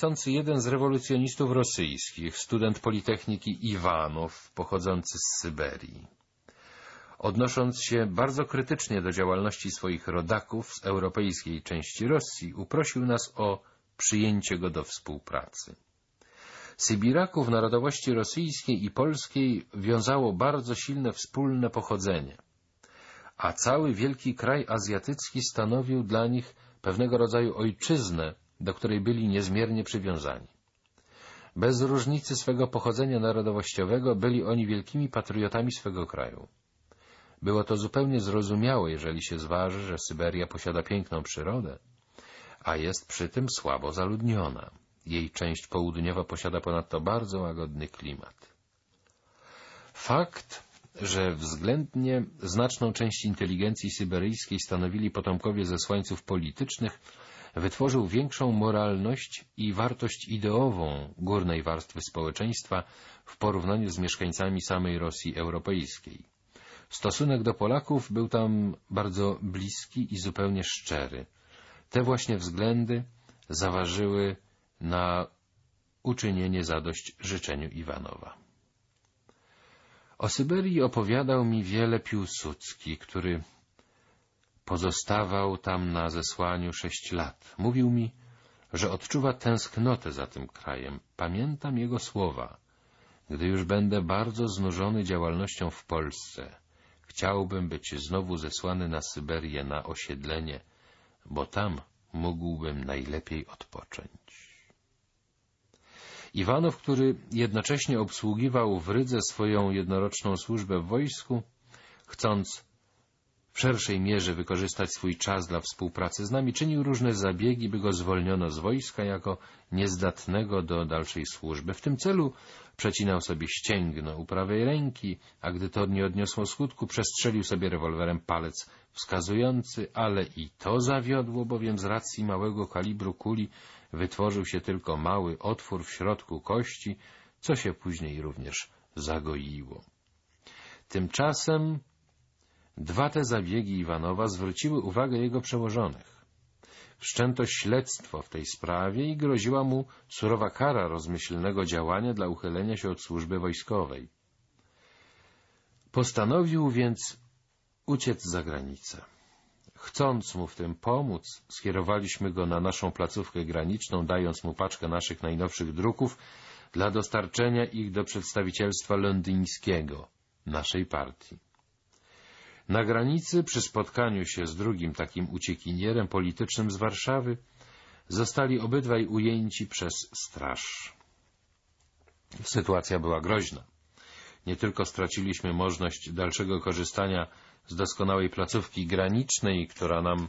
niechcący jeden z rewolucjonistów rosyjskich, student Politechniki Iwanow, pochodzący z Syberii. Odnosząc się bardzo krytycznie do działalności swoich rodaków z europejskiej części Rosji, uprosił nas o przyjęcie go do współpracy. Sybiraków narodowości rosyjskiej i polskiej wiązało bardzo silne wspólne pochodzenie, a cały wielki kraj azjatycki stanowił dla nich pewnego rodzaju ojczyznę, do której byli niezmiernie przywiązani. Bez różnicy swego pochodzenia narodowościowego byli oni wielkimi patriotami swego kraju. Było to zupełnie zrozumiałe, jeżeli się zważy, że Syberia posiada piękną przyrodę, a jest przy tym słabo zaludniona. Jej część południowa posiada ponadto bardzo łagodny klimat. Fakt, że względnie znaczną część inteligencji syberyjskiej stanowili potomkowie zesłańców politycznych, wytworzył większą moralność i wartość ideową górnej warstwy społeczeństwa w porównaniu z mieszkańcami samej Rosji europejskiej. Stosunek do Polaków był tam bardzo bliski i zupełnie szczery. Te właśnie względy zaważyły na uczynienie zadość życzeniu Iwanowa. O Syberii opowiadał mi wiele Piłsudski, który pozostawał tam na zesłaniu sześć lat. Mówił mi, że odczuwa tęsknotę za tym krajem. Pamiętam jego słowa. Gdy już będę bardzo znużony działalnością w Polsce, chciałbym być znowu zesłany na Syberię na osiedlenie, bo tam mógłbym najlepiej odpocząć. Iwanow, który jednocześnie obsługiwał w Rydze swoją jednoroczną służbę w wojsku, chcąc w szerszej mierze wykorzystać swój czas dla współpracy z nami, czynił różne zabiegi, by go zwolniono z wojska jako niezdatnego do dalszej służby. W tym celu przecinał sobie ścięgno u prawej ręki, a gdy to nie odniosło skutku, przestrzelił sobie rewolwerem palec wskazujący, ale i to zawiodło, bowiem z racji małego kalibru kuli wytworzył się tylko mały otwór w środku kości, co się później również zagoiło. Tymczasem dwa te zabiegi Iwanowa zwróciły uwagę jego przełożonych. Wszczęto śledztwo w tej sprawie i groziła mu surowa kara rozmyślnego działania dla uchylenia się od służby wojskowej. Postanowił więc uciec za granicę. Chcąc mu w tym pomóc, skierowaliśmy go na naszą placówkę graniczną, dając mu paczkę naszych najnowszych druków dla dostarczenia ich do przedstawicielstwa londyńskiego, naszej partii. Na granicy, przy spotkaniu się z drugim takim uciekinierem politycznym z Warszawy, zostali obydwaj ujęci przez straż. Sytuacja była groźna. Nie tylko straciliśmy możliwość dalszego korzystania z doskonałej placówki granicznej, która nam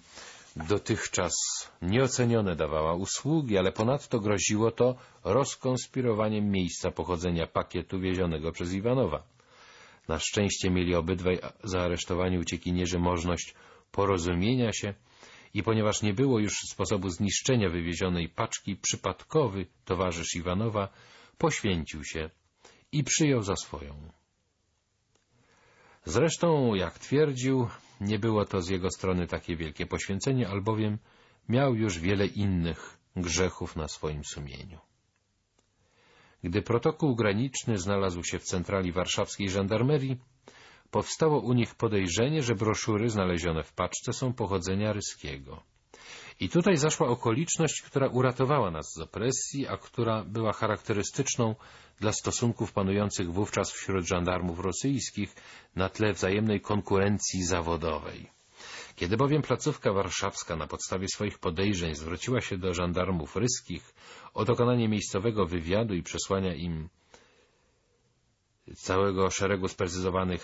dotychczas nieocenione dawała usługi, ale ponadto groziło to rozkonspirowaniem miejsca pochodzenia pakietu wiezionego przez Iwanowa. Na szczęście mieli obydwaj zaaresztowani uciekinierzy możliwość porozumienia się i ponieważ nie było już sposobu zniszczenia wywiezionej paczki, przypadkowy towarzysz Iwanowa poświęcił się i przyjął za swoją. Zresztą, jak twierdził, nie było to z jego strony takie wielkie poświęcenie, albowiem miał już wiele innych grzechów na swoim sumieniu. Gdy protokół graniczny znalazł się w centrali warszawskiej żandarmerii, powstało u nich podejrzenie, że broszury znalezione w paczce są pochodzenia ryskiego. I tutaj zaszła okoliczność, która uratowała nas z opresji, a która była charakterystyczną dla stosunków panujących wówczas wśród żandarmów rosyjskich na tle wzajemnej konkurencji zawodowej. Kiedy bowiem placówka warszawska na podstawie swoich podejrzeń zwróciła się do żandarmów ryskich o dokonanie miejscowego wywiadu i przesłania im całego szeregu sprecyzowanych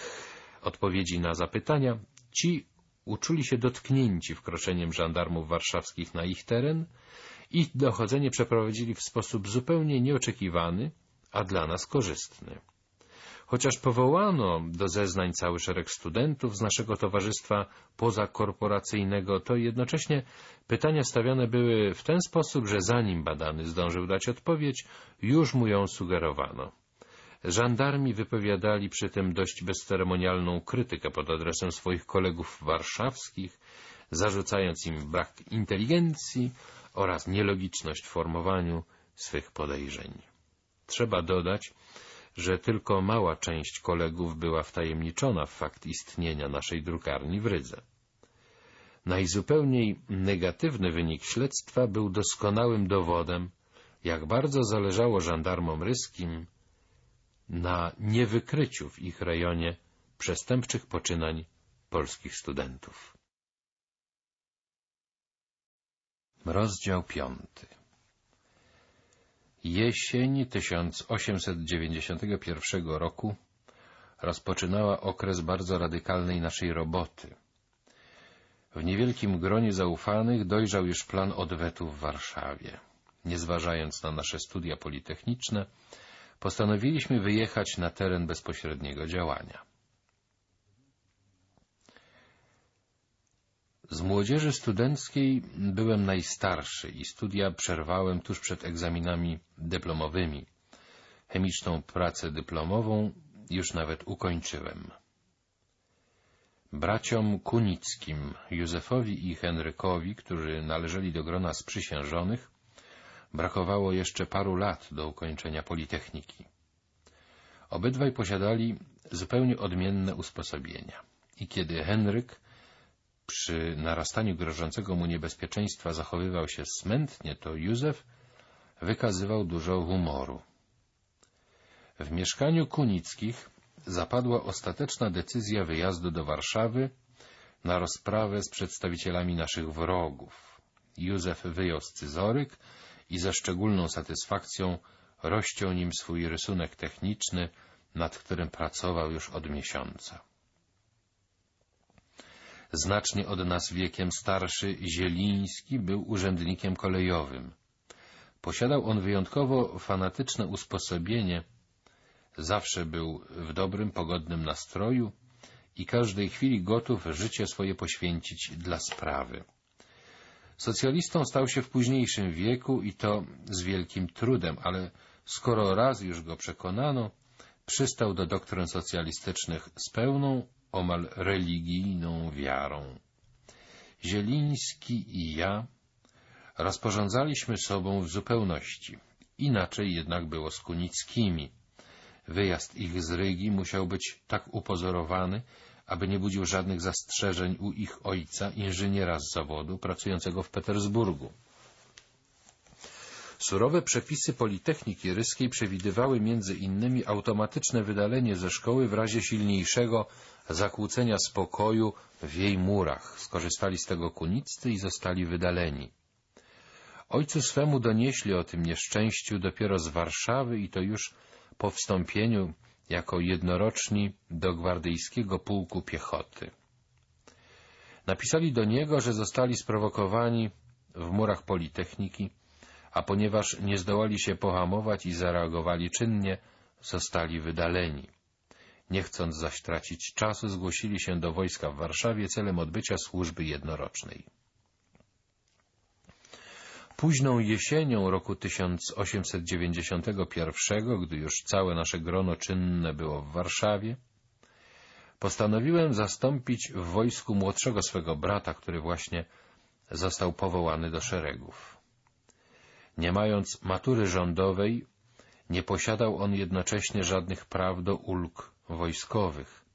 odpowiedzi na zapytania, ci uczuli się dotknięci wkroczeniem żandarmów warszawskich na ich teren i dochodzenie przeprowadzili w sposób zupełnie nieoczekiwany, a dla nas korzystny. Chociaż powołano do zeznań cały szereg studentów z naszego towarzystwa pozakorporacyjnego, to jednocześnie pytania stawiane były w ten sposób, że zanim badany zdążył dać odpowiedź, już mu ją sugerowano. Żandarmi wypowiadali przy tym dość bezceremonialną krytykę pod adresem swoich kolegów warszawskich, zarzucając im brak inteligencji oraz nielogiczność w formowaniu swych podejrzeń. Trzeba dodać, że tylko mała część kolegów była wtajemniczona w fakt istnienia naszej drukarni w Rydze. Najzupełniej negatywny wynik śledztwa był doskonałym dowodem, jak bardzo zależało żandarmom ryskim na niewykryciu w ich rejonie przestępczych poczynań polskich studentów. Rozdział piąty Jesień 1891 roku rozpoczynała okres bardzo radykalnej naszej roboty. W niewielkim gronie zaufanych dojrzał już plan odwetu w Warszawie. Nie zważając na nasze studia politechniczne, postanowiliśmy wyjechać na teren bezpośredniego działania. Z młodzieży studenckiej byłem najstarszy i studia przerwałem tuż przed egzaminami dyplomowymi. Chemiczną pracę dyplomową już nawet ukończyłem. Braciom Kunickim, Józefowi i Henrykowi, którzy należeli do grona sprzysiężonych, brakowało jeszcze paru lat do ukończenia Politechniki. Obydwaj posiadali zupełnie odmienne usposobienia. I kiedy Henryk przy narastaniu grożącego mu niebezpieczeństwa zachowywał się smętnie, to Józef wykazywał dużo humoru. W mieszkaniu Kunickich zapadła ostateczna decyzja wyjazdu do Warszawy na rozprawę z przedstawicielami naszych wrogów. Józef wyjął scyzoryk i ze szczególną satysfakcją rozciął nim swój rysunek techniczny, nad którym pracował już od miesiąca. Znacznie od nas wiekiem starszy Zieliński był urzędnikiem kolejowym. Posiadał on wyjątkowo fanatyczne usposobienie, zawsze był w dobrym, pogodnym nastroju i każdej chwili gotów życie swoje poświęcić dla sprawy. Socjalistą stał się w późniejszym wieku i to z wielkim trudem, ale skoro raz już go przekonano, przystał do doktryn socjalistycznych z pełną, omal religijną wiarą. Zieliński i ja rozporządzaliśmy sobą w zupełności. Inaczej jednak było z Kunickimi. Wyjazd ich z Rygi musiał być tak upozorowany, aby nie budził żadnych zastrzeżeń u ich ojca, inżyniera z zawodu, pracującego w Petersburgu. Surowe przepisy Politechniki Ryskiej przewidywały między innymi automatyczne wydalenie ze szkoły w razie silniejszego zakłócenia spokoju w jej murach. Skorzystali z tego kuniccy i zostali wydaleni. Ojcu swemu donieśli o tym nieszczęściu dopiero z Warszawy i to już po wstąpieniu jako jednoroczni do gwardyjskiego pułku piechoty. Napisali do niego, że zostali sprowokowani w murach Politechniki, a ponieważ nie zdołali się pohamować i zareagowali czynnie, zostali wydaleni. Nie chcąc zaś tracić czasu, zgłosili się do wojska w Warszawie celem odbycia służby jednorocznej. Późną jesienią roku 1891, gdy już całe nasze grono czynne było w Warszawie, postanowiłem zastąpić w wojsku młodszego swego brata, który właśnie został powołany do szeregów. Nie mając matury rządowej, nie posiadał on jednocześnie żadnych praw do ulg wojskowych.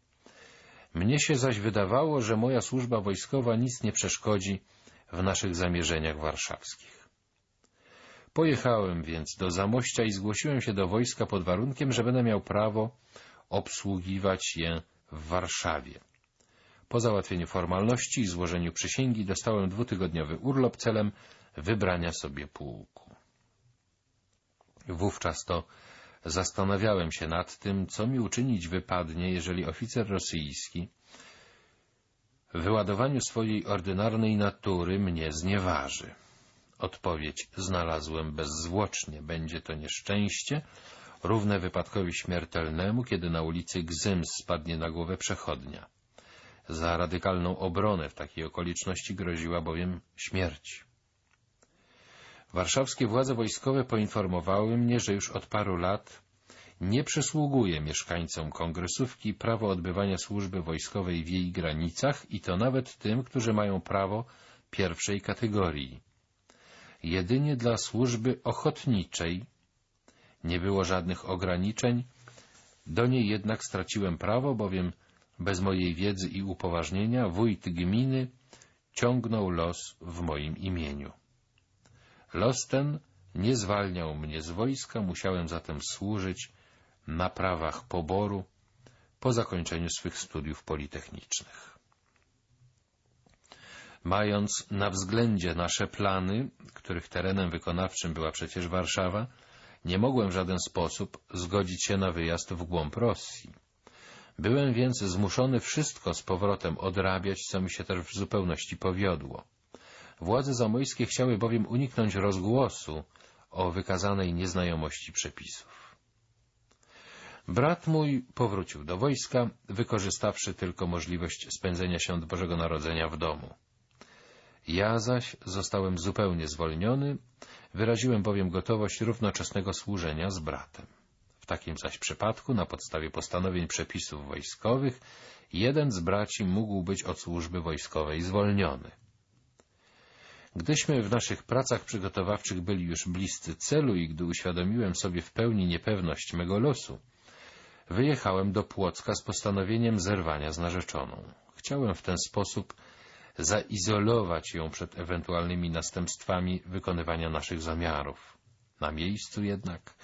Mnie się zaś wydawało, że moja służba wojskowa nic nie przeszkodzi w naszych zamierzeniach warszawskich. Pojechałem więc do Zamościa i zgłosiłem się do wojska pod warunkiem, że będę miał prawo obsługiwać je w Warszawie. Po załatwieniu formalności i złożeniu przysięgi dostałem dwutygodniowy urlop celem wybrania sobie pułku. Wówczas to zastanawiałem się nad tym, co mi uczynić wypadnie, jeżeli oficer rosyjski w wyładowaniu swojej ordynarnej natury mnie znieważy. Odpowiedź znalazłem bezzwłocznie. Będzie to nieszczęście, równe wypadkowi śmiertelnemu, kiedy na ulicy Gzyms spadnie na głowę przechodnia. Za radykalną obronę w takiej okoliczności groziła bowiem śmierć. Warszawskie władze wojskowe poinformowały mnie, że już od paru lat nie przysługuje mieszkańcom kongresówki prawo odbywania służby wojskowej w jej granicach i to nawet tym, którzy mają prawo pierwszej kategorii. jedynie dla służby ochotniczej. Nie było żadnych ograniczeń, do niej jednak straciłem prawo, bowiem bez mojej wiedzy i upoważnienia wójt gminy ciągnął los w moim imieniu. Los ten nie zwalniał mnie z wojska, musiałem zatem służyć na prawach poboru po zakończeniu swych studiów politechnicznych. Mając na względzie nasze plany, których terenem wykonawczym była przecież Warszawa, nie mogłem w żaden sposób zgodzić się na wyjazd w głąb Rosji. Byłem więc zmuszony wszystko z powrotem odrabiać, co mi się też w zupełności powiodło. Władze zamojskie chciały bowiem uniknąć rozgłosu o wykazanej nieznajomości przepisów. Brat mój powrócił do wojska, wykorzystawszy tylko możliwość spędzenia świąt Bożego Narodzenia w domu. Ja zaś zostałem zupełnie zwolniony, wyraziłem bowiem gotowość równoczesnego służenia z bratem. W takim zaś przypadku, na podstawie postanowień przepisów wojskowych, jeden z braci mógł być od służby wojskowej zwolniony. Gdyśmy w naszych pracach przygotowawczych byli już bliscy celu i gdy uświadomiłem sobie w pełni niepewność mego losu, wyjechałem do Płocka z postanowieniem zerwania z narzeczoną. Chciałem w ten sposób zaizolować ją przed ewentualnymi następstwami wykonywania naszych zamiarów. Na miejscu jednak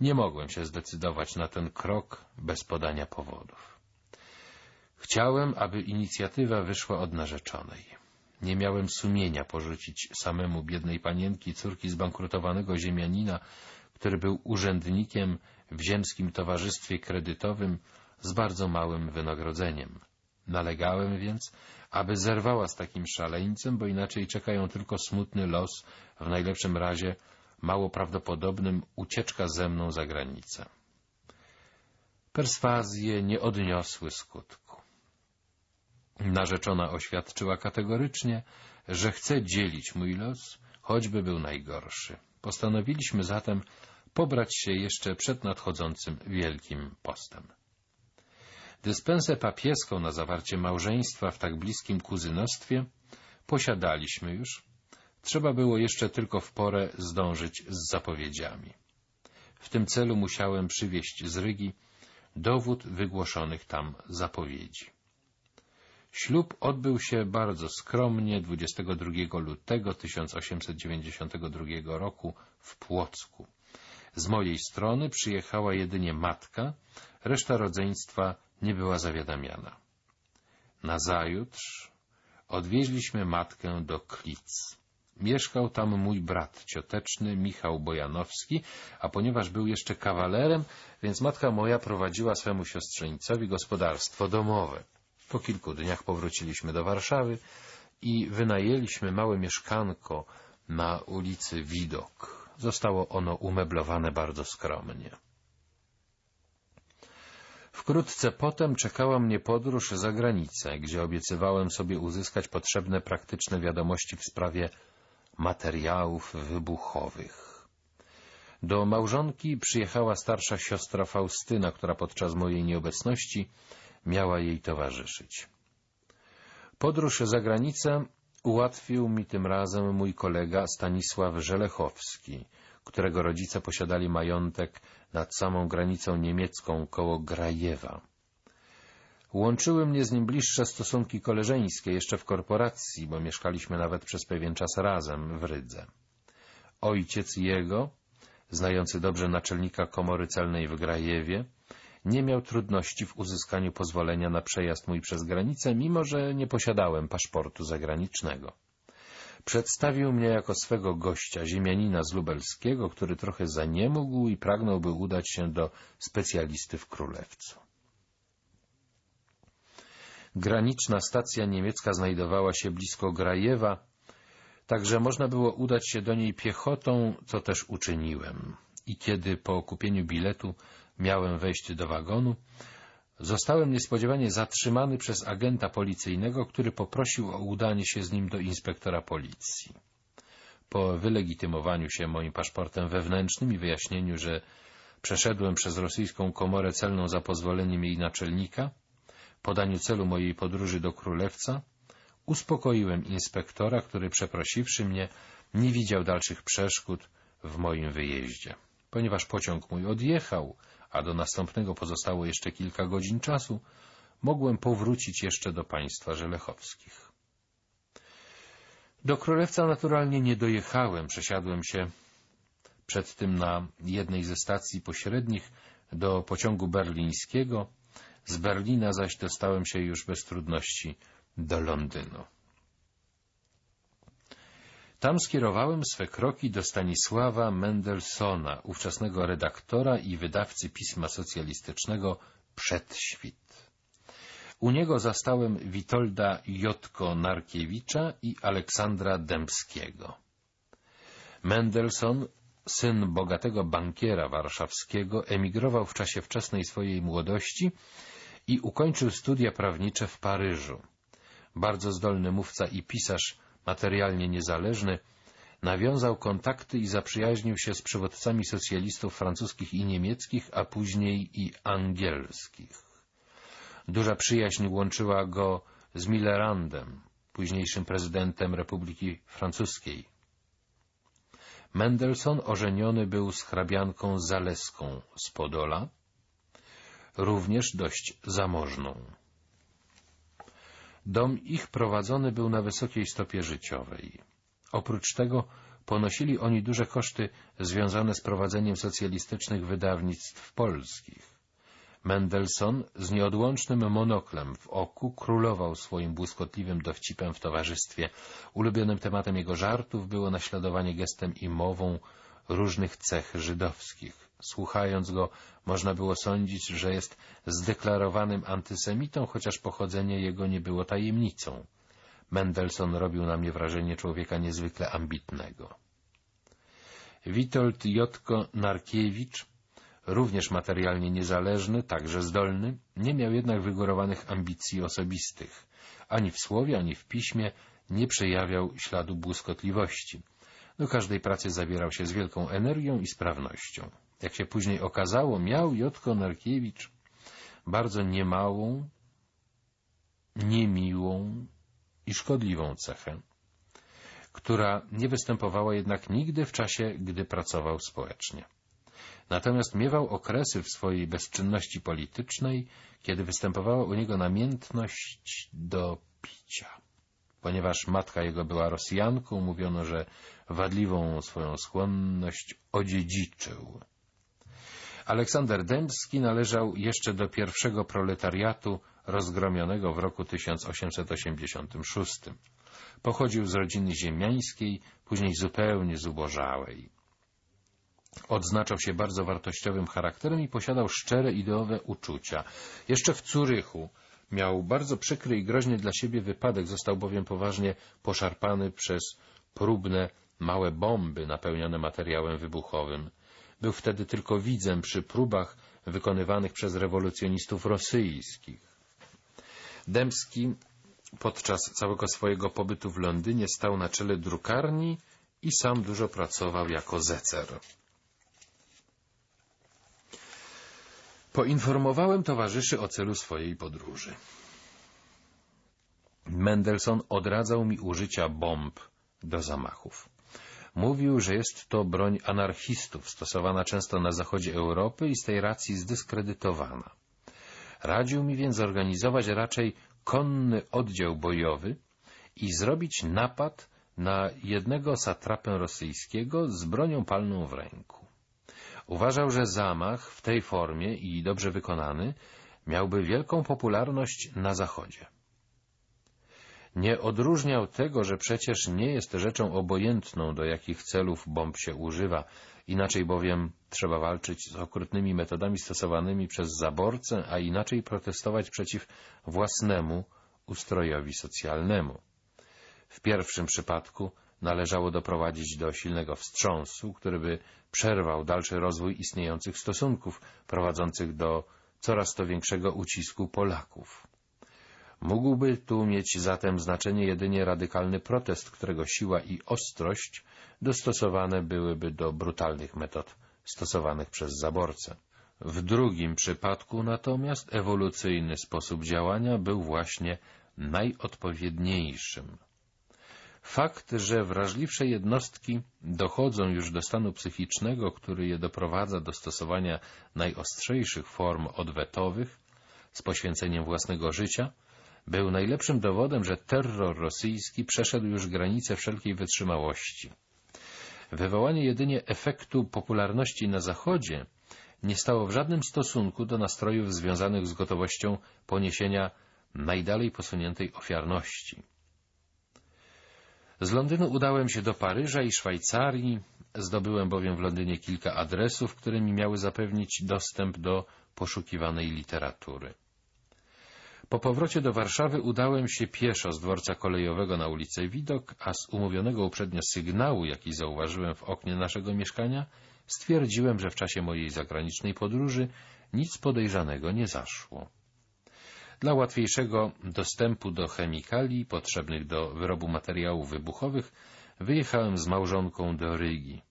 nie mogłem się zdecydować na ten krok bez podania powodów. Chciałem, aby inicjatywa wyszła od narzeczonej. Nie miałem sumienia porzucić samemu biednej panienki, córki zbankrutowanego ziemianina, który był urzędnikiem w ziemskim towarzystwie kredytowym z bardzo małym wynagrodzeniem. Nalegałem więc, aby zerwała z takim szaleńcem, bo inaczej czekają tylko smutny los, w najlepszym razie mało prawdopodobnym ucieczka ze mną za granicę. Perswazje nie odniosły skutku. Narzeczona oświadczyła kategorycznie, że chce dzielić mój los, choćby był najgorszy. Postanowiliśmy zatem pobrać się jeszcze przed nadchodzącym Wielkim Postem. Dyspensę papieską na zawarcie małżeństwa w tak bliskim kuzynostwie posiadaliśmy już. Trzeba było jeszcze tylko w porę zdążyć z zapowiedziami. W tym celu musiałem przywieźć z Rygi dowód wygłoszonych tam zapowiedzi. Ślub odbył się bardzo skromnie 22 lutego 1892 roku w Płocku. Z mojej strony przyjechała jedynie matka, reszta rodzeństwa nie była zawiadamiana. Nazajutrz odwieźliśmy matkę do Klic. Mieszkał tam mój brat cioteczny, Michał Bojanowski, a ponieważ był jeszcze kawalerem, więc matka moja prowadziła swemu siostrzeńcowi gospodarstwo domowe. Po kilku dniach powróciliśmy do Warszawy i wynajęliśmy małe mieszkanko na ulicy Widok. Zostało ono umeblowane bardzo skromnie. Wkrótce potem czekała mnie podróż za granicę, gdzie obiecywałem sobie uzyskać potrzebne praktyczne wiadomości w sprawie materiałów wybuchowych. Do małżonki przyjechała starsza siostra Faustyna, która podczas mojej nieobecności miała jej towarzyszyć. Podróż za granicę ułatwił mi tym razem mój kolega Stanisław Żelechowski, którego rodzice posiadali majątek nad samą granicą niemiecką koło Grajewa. Łączyły mnie z nim bliższe stosunki koleżeńskie jeszcze w korporacji, bo mieszkaliśmy nawet przez pewien czas razem w Rydze. Ojciec jego, znający dobrze naczelnika komory celnej w Grajewie, nie miał trudności w uzyskaniu pozwolenia na przejazd mój przez granicę, mimo że nie posiadałem paszportu zagranicznego. Przedstawił mnie jako swego gościa, ziemianina z Lubelskiego, który trochę zaniemógł i pragnąłby udać się do specjalisty w Królewcu. Graniczna stacja niemiecka znajdowała się blisko Grajewa, także można było udać się do niej piechotą, co też uczyniłem. I kiedy po kupieniu biletu miałem wejść do wagonu, Zostałem niespodziewanie zatrzymany przez agenta policyjnego, który poprosił o udanie się z nim do inspektora policji. Po wylegitymowaniu się moim paszportem wewnętrznym i wyjaśnieniu, że przeszedłem przez rosyjską komorę celną za pozwoleniem jej naczelnika, podaniu celu mojej podróży do Królewca, uspokoiłem inspektora, który przeprosiwszy mnie, nie widział dalszych przeszkód w moim wyjeździe. Ponieważ pociąg mój odjechał, a do następnego pozostało jeszcze kilka godzin czasu, mogłem powrócić jeszcze do państwa żelechowskich. Do Królewca naturalnie nie dojechałem. Przesiadłem się przed tym na jednej ze stacji pośrednich do pociągu berlińskiego. Z Berlina zaś dostałem się już bez trudności do Londynu. Tam skierowałem swe kroki do Stanisława Mendelssohna, ówczesnego redaktora i wydawcy pisma socjalistycznego Przedświt. U niego zastałem Witolda Jotko-Narkiewicza i Aleksandra Dębskiego. Mendelssohn, syn bogatego bankiera warszawskiego, emigrował w czasie wczesnej swojej młodości i ukończył studia prawnicze w Paryżu. Bardzo zdolny mówca i pisarz materialnie niezależny, nawiązał kontakty i zaprzyjaźnił się z przywódcami socjalistów francuskich i niemieckich, a później i angielskich. Duża przyjaźń łączyła go z Millerandem, późniejszym prezydentem Republiki Francuskiej. Mendelssohn ożeniony był z hrabianką Zaleską z Podola, również dość zamożną. Dom ich prowadzony był na wysokiej stopie życiowej. Oprócz tego ponosili oni duże koszty związane z prowadzeniem socjalistycznych wydawnictw polskich. Mendelssohn z nieodłącznym monoklem w oku królował swoim błyskotliwym dowcipem w towarzystwie. Ulubionym tematem jego żartów było naśladowanie gestem i mową różnych cech żydowskich. Słuchając go, można było sądzić, że jest zdeklarowanym antysemitą, chociaż pochodzenie jego nie było tajemnicą. Mendelssohn robił na mnie wrażenie człowieka niezwykle ambitnego. Witold Jotko Narkiewicz, również materialnie niezależny, także zdolny, nie miał jednak wygórowanych ambicji osobistych. Ani w słowie, ani w piśmie nie przejawiał śladu błyskotliwości. Do każdej pracy zabierał się z wielką energią i sprawnością. Jak się później okazało, miał Jotko Narkiewicz bardzo niemałą, niemiłą i szkodliwą cechę, która nie występowała jednak nigdy w czasie, gdy pracował społecznie. Natomiast miewał okresy w swojej bezczynności politycznej, kiedy występowała u niego namiętność do picia. Ponieważ matka jego była Rosjanką, mówiono, że wadliwą swoją skłonność odziedziczył. Aleksander Dębski należał jeszcze do pierwszego proletariatu rozgromionego w roku 1886. Pochodził z rodziny ziemiańskiej, później zupełnie zubożałej. Odznaczał się bardzo wartościowym charakterem i posiadał szczere ideowe uczucia. Jeszcze w Curychu miał bardzo przykry i groźny dla siebie wypadek, został bowiem poważnie poszarpany przez próbne małe bomby napełnione materiałem wybuchowym. Był wtedy tylko widzem przy próbach wykonywanych przez rewolucjonistów rosyjskich. Dębski podczas całego swojego pobytu w Londynie stał na czele drukarni i sam dużo pracował jako zecer. Poinformowałem towarzyszy o celu swojej podróży. Mendelssohn odradzał mi użycia bomb do zamachów. Mówił, że jest to broń anarchistów, stosowana często na zachodzie Europy i z tej racji zdyskredytowana. Radził mi więc zorganizować raczej konny oddział bojowy i zrobić napad na jednego satrapę rosyjskiego z bronią palną w ręku. Uważał, że zamach w tej formie i dobrze wykonany miałby wielką popularność na Zachodzie. Nie odróżniał tego, że przecież nie jest rzeczą obojętną, do jakich celów bomb się używa, inaczej bowiem trzeba walczyć z okrutnymi metodami stosowanymi przez zaborcę, a inaczej protestować przeciw własnemu ustrojowi socjalnemu. W pierwszym przypadku należało doprowadzić do silnego wstrząsu, który by przerwał dalszy rozwój istniejących stosunków, prowadzących do coraz to większego ucisku Polaków. Mógłby tu mieć zatem znaczenie jedynie radykalny protest, którego siła i ostrość dostosowane byłyby do brutalnych metod stosowanych przez zaborcę. W drugim przypadku natomiast ewolucyjny sposób działania był właśnie najodpowiedniejszym. Fakt, że wrażliwsze jednostki dochodzą już do stanu psychicznego, który je doprowadza do stosowania najostrzejszych form odwetowych z poświęceniem własnego życia, był najlepszym dowodem, że terror rosyjski przeszedł już granice wszelkiej wytrzymałości. Wywołanie jedynie efektu popularności na Zachodzie nie stało w żadnym stosunku do nastrojów związanych z gotowością poniesienia najdalej posuniętej ofiarności. Z Londynu udałem się do Paryża i Szwajcarii, zdobyłem bowiem w Londynie kilka adresów, które mi miały zapewnić dostęp do poszukiwanej literatury. Po powrocie do Warszawy udałem się pieszo z dworca kolejowego na ulicę Widok, a z umówionego uprzednio sygnału, jaki zauważyłem w oknie naszego mieszkania, stwierdziłem, że w czasie mojej zagranicznej podróży nic podejrzanego nie zaszło. Dla łatwiejszego dostępu do chemikali potrzebnych do wyrobu materiałów wybuchowych wyjechałem z małżonką do Rygi.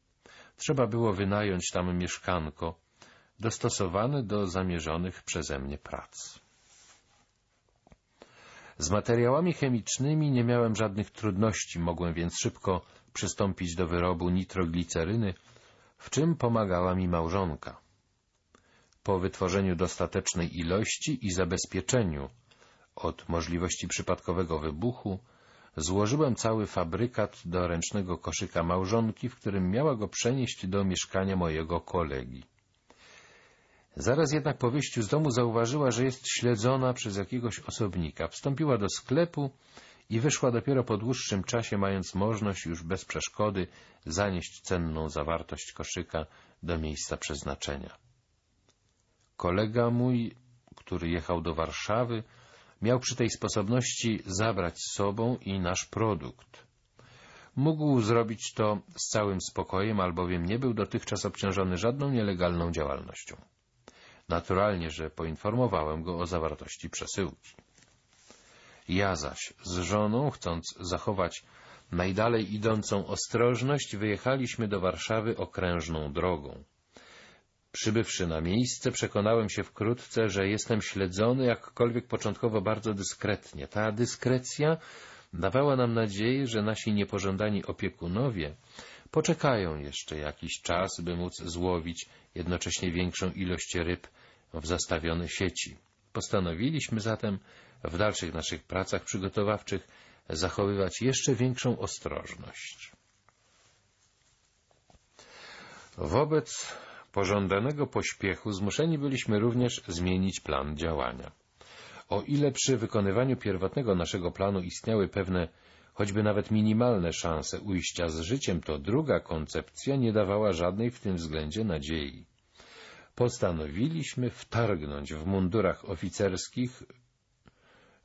Trzeba było wynająć tam mieszkanko, dostosowane do zamierzonych przeze mnie prac. Z materiałami chemicznymi nie miałem żadnych trudności, mogłem więc szybko przystąpić do wyrobu nitrogliceryny, w czym pomagała mi małżonka. Po wytworzeniu dostatecznej ilości i zabezpieczeniu od możliwości przypadkowego wybuchu, złożyłem cały fabrykat do ręcznego koszyka małżonki, w którym miała go przenieść do mieszkania mojego kolegi. Zaraz jednak po wyjściu z domu zauważyła, że jest śledzona przez jakiegoś osobnika. Wstąpiła do sklepu i wyszła dopiero po dłuższym czasie, mając możliwość już bez przeszkody zanieść cenną zawartość koszyka do miejsca przeznaczenia. Kolega mój, który jechał do Warszawy, miał przy tej sposobności zabrać z sobą i nasz produkt. Mógł zrobić to z całym spokojem, albowiem nie był dotychczas obciążony żadną nielegalną działalnością. Naturalnie, że poinformowałem go o zawartości przesyłki. Ja zaś z żoną, chcąc zachować najdalej idącą ostrożność, wyjechaliśmy do Warszawy okrężną drogą. Przybywszy na miejsce, przekonałem się wkrótce, że jestem śledzony, jakkolwiek początkowo bardzo dyskretnie. Ta dyskrecja dawała nam nadzieję, że nasi niepożądani opiekunowie poczekają jeszcze jakiś czas, by móc złowić jednocześnie większą ilość ryb w zastawione sieci. Postanowiliśmy zatem w dalszych naszych pracach przygotowawczych zachowywać jeszcze większą ostrożność. Wobec pożądanego pośpiechu zmuszeni byliśmy również zmienić plan działania. O ile przy wykonywaniu pierwotnego naszego planu istniały pewne, choćby nawet minimalne szanse ujścia z życiem, to druga koncepcja nie dawała żadnej w tym względzie nadziei. Postanowiliśmy wtargnąć w mundurach oficerskich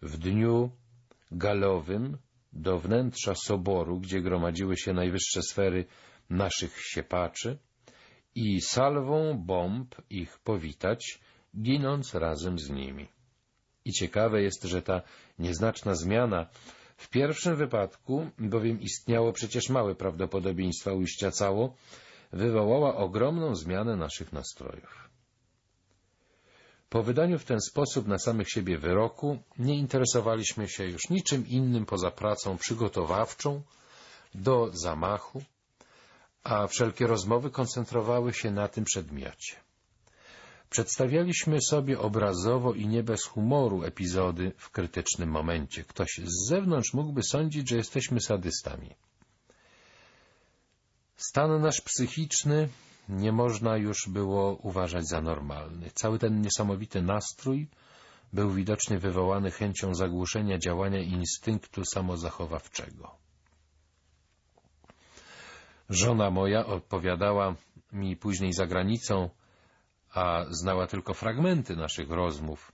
w dniu galowym do wnętrza soboru, gdzie gromadziły się najwyższe sfery naszych siepaczy, i salwą bomb ich powitać, ginąc razem z nimi. I ciekawe jest, że ta nieznaczna zmiana w pierwszym wypadku, bowiem istniało przecież małe prawdopodobieństwa ujścia cało, wywołała ogromną zmianę naszych nastrojów. Po wydaniu w ten sposób na samych siebie wyroku nie interesowaliśmy się już niczym innym poza pracą przygotowawczą do zamachu, a wszelkie rozmowy koncentrowały się na tym przedmiocie. Przedstawialiśmy sobie obrazowo i nie bez humoru epizody w krytycznym momencie. Ktoś z zewnątrz mógłby sądzić, że jesteśmy sadystami. Stan nasz psychiczny nie można już było uważać za normalny. Cały ten niesamowity nastrój był widocznie wywołany chęcią zagłuszenia działania instynktu samozachowawczego. Żona moja opowiadała mi później za granicą, a znała tylko fragmenty naszych rozmów,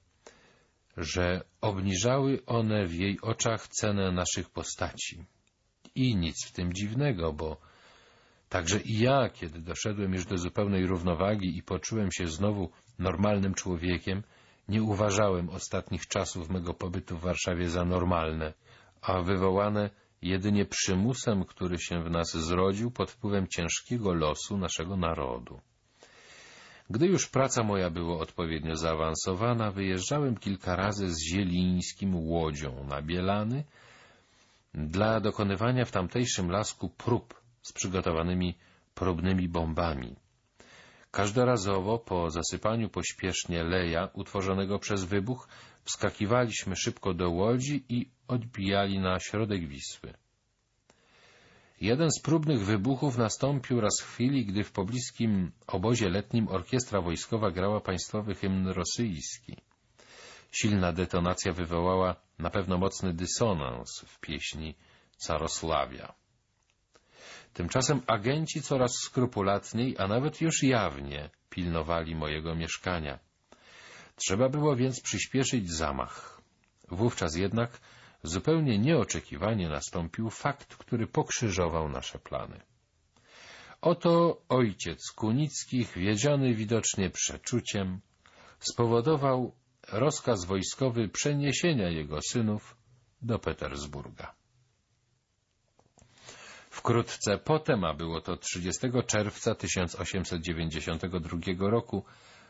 że obniżały one w jej oczach cenę naszych postaci. I nic w tym dziwnego, bo także i ja, kiedy doszedłem już do zupełnej równowagi i poczułem się znowu normalnym człowiekiem, nie uważałem ostatnich czasów mego pobytu w Warszawie za normalne, a wywołane jedynie przymusem, który się w nas zrodził pod wpływem ciężkiego losu naszego narodu. Gdy już praca moja była odpowiednio zaawansowana, wyjeżdżałem kilka razy z Zielińskim łodzią na Bielany, dla dokonywania w tamtejszym lasku prób z przygotowanymi próbnymi bombami. Każdorazowo po zasypaniu pośpiesznie leja utworzonego przez wybuch wskakiwaliśmy szybko do łodzi i odbijali na środek Wisły. Jeden z próbnych wybuchów nastąpił raz w chwili, gdy w pobliskim obozie letnim orkiestra wojskowa grała państwowy hymn rosyjski. Silna detonacja wywołała na pewno mocny dysonans w pieśni Carosławia. Tymczasem agenci coraz skrupulatniej, a nawet już jawnie pilnowali mojego mieszkania. Trzeba było więc przyspieszyć zamach. Wówczas jednak zupełnie nieoczekiwanie nastąpił fakt, który pokrzyżował nasze plany. Oto ojciec Kunickich, wiedziony widocznie przeczuciem, spowodował rozkaz wojskowy przeniesienia jego synów do Petersburga. Wkrótce potem, a było to 30 czerwca 1892 roku,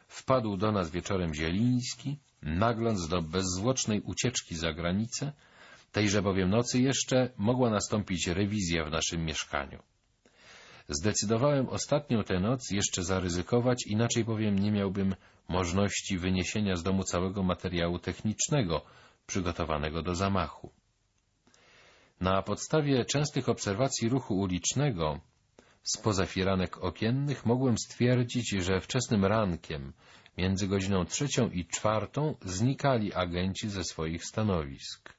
wpadł do nas wieczorem Zieliński, nagląc do bezzwłocznej ucieczki za granicę, tejże bowiem nocy jeszcze mogła nastąpić rewizja w naszym mieszkaniu. Zdecydowałem ostatnią tę noc jeszcze zaryzykować, inaczej bowiem nie miałbym możliwości wyniesienia z domu całego materiału technicznego przygotowanego do zamachu. Na podstawie częstych obserwacji ruchu ulicznego spoza firanek okiennych mogłem stwierdzić, że wczesnym rankiem między godziną trzecią i czwartą znikali agenci ze swoich stanowisk.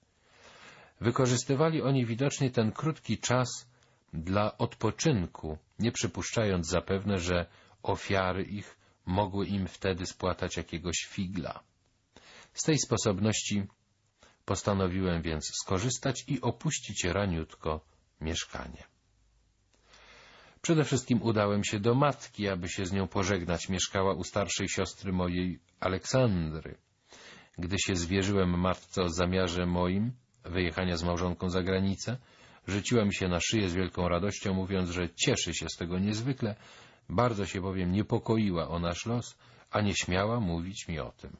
Wykorzystywali oni widocznie ten krótki czas dla odpoczynku, nie przypuszczając zapewne, że ofiary ich mogły im wtedy spłatać jakiegoś figla. Z tej sposobności postanowiłem więc skorzystać i opuścić raniutko mieszkanie. Przede wszystkim udałem się do matki, aby się z nią pożegnać. Mieszkała u starszej siostry mojej Aleksandry. Gdy się zwierzyłem matce o zamiarze moim wyjechania z małżonką za granicę, rzuciła mi się na szyję z wielką radością, mówiąc, że cieszy się z tego niezwykle, bardzo się bowiem niepokoiła o nasz los, a nie śmiała mówić mi o tym.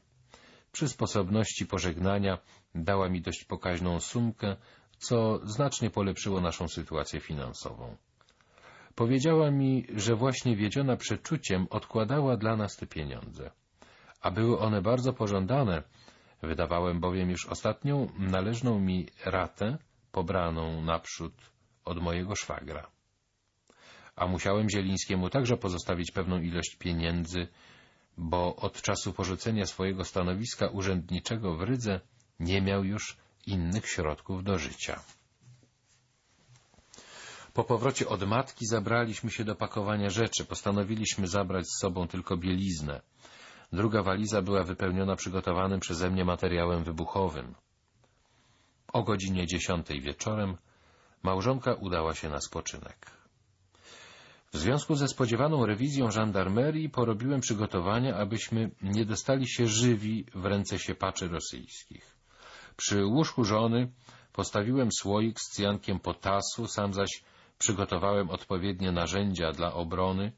Przy sposobności pożegnania dała mi dość pokaźną sumkę, co znacznie polepszyło naszą sytuację finansową. Powiedziała mi, że właśnie wiedziona przeczuciem odkładała dla nas te pieniądze. A były one bardzo pożądane, wydawałem bowiem już ostatnią należną mi ratę, pobraną naprzód od mojego szwagra. A musiałem Zielińskiemu także pozostawić pewną ilość pieniędzy, bo od czasu porzucenia swojego stanowiska urzędniczego w Rydze nie miał już innych środków do życia. Po powrocie od matki zabraliśmy się do pakowania rzeczy. Postanowiliśmy zabrać z sobą tylko bieliznę. Druga waliza była wypełniona przygotowanym przeze mnie materiałem wybuchowym. O godzinie dziesiątej wieczorem małżonka udała się na spoczynek. W związku ze spodziewaną rewizją żandarmerii porobiłem przygotowania, abyśmy nie dostali się żywi w ręce siepaczy rosyjskich. Przy łóżku żony postawiłem słoik z cjankiem potasu, sam zaś przygotowałem odpowiednie narzędzia dla obrony,